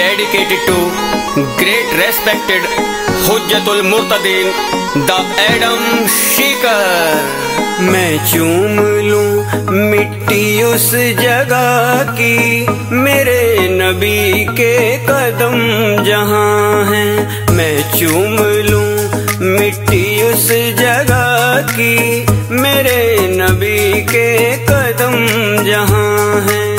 dedicated to great respected Hujjatul Murtadin, the Adam Shikar میں چوم لوں مٹی اس جگہ کی میرے نبی کے قدم جہاں ہیں۔ میں چوم لوں مٹی اس جگہ کی میرے نبی کے قدم جہاں ہیں۔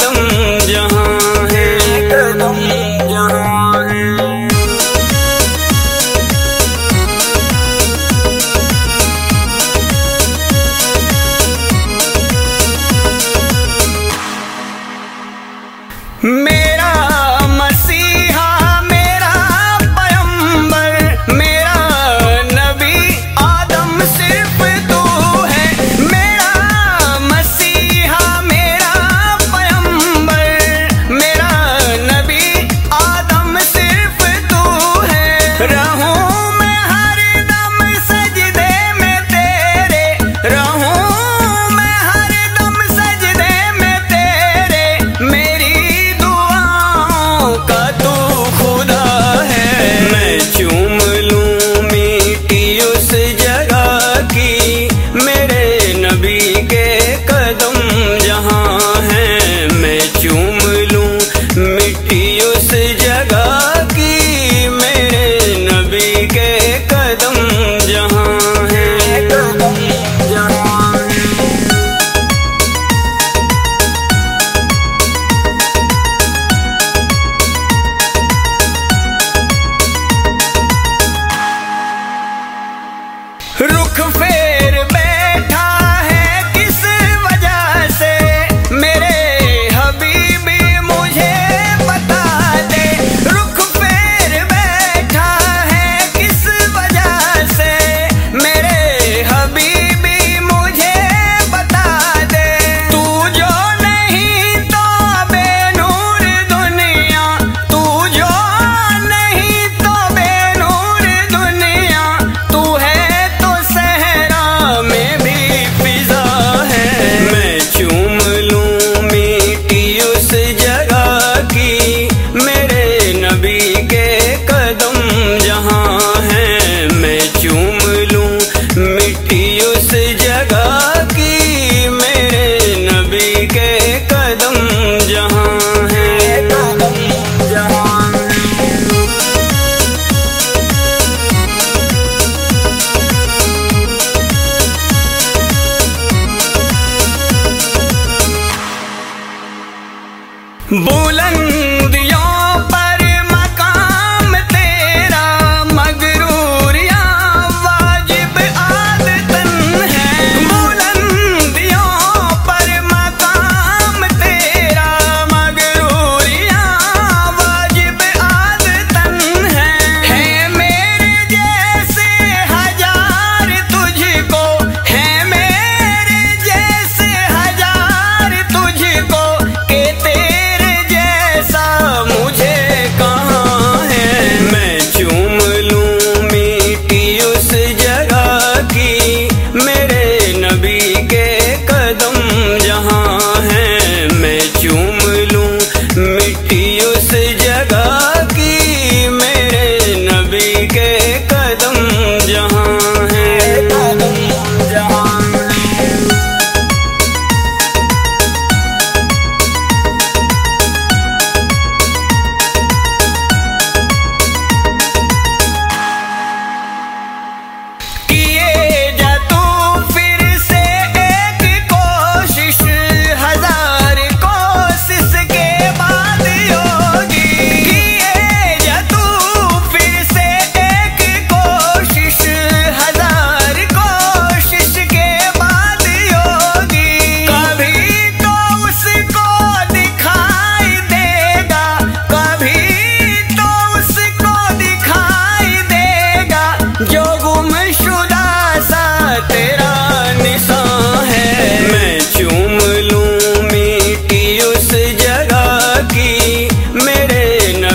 دم جہاں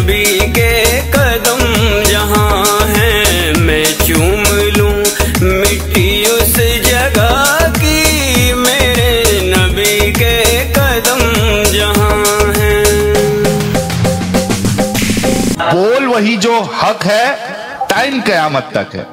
نبی کے قدم جہاں ہیں میں چوم لوں مٹی اس جگہ کی میرے نبی کے قدم جہاں ہیں بول وہی جو حق ہے ٹائم قیامت تک ہے۔